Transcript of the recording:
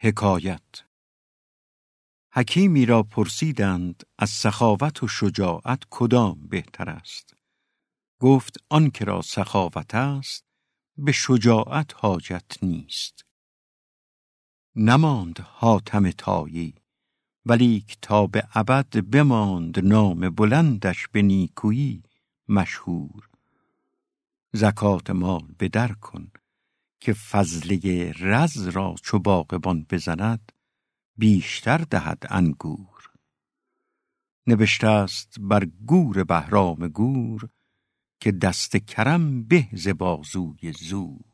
حکایت. حکیمی را پرسیدند از سخاوت و شجاعت کدام بهتر است. گفت آن که را سخاوت است به شجاعت حاجت نیست. نماند حاتم تایی ولیک تا به ابد بماند نام بلندش به نیکویی مشهور. زکات مال به در کن که فضله رز را چو باغبان بزند بیشتر دهد انگور. نبشته است بر گور بهرام گور که دست کرم به ز بازوی زور.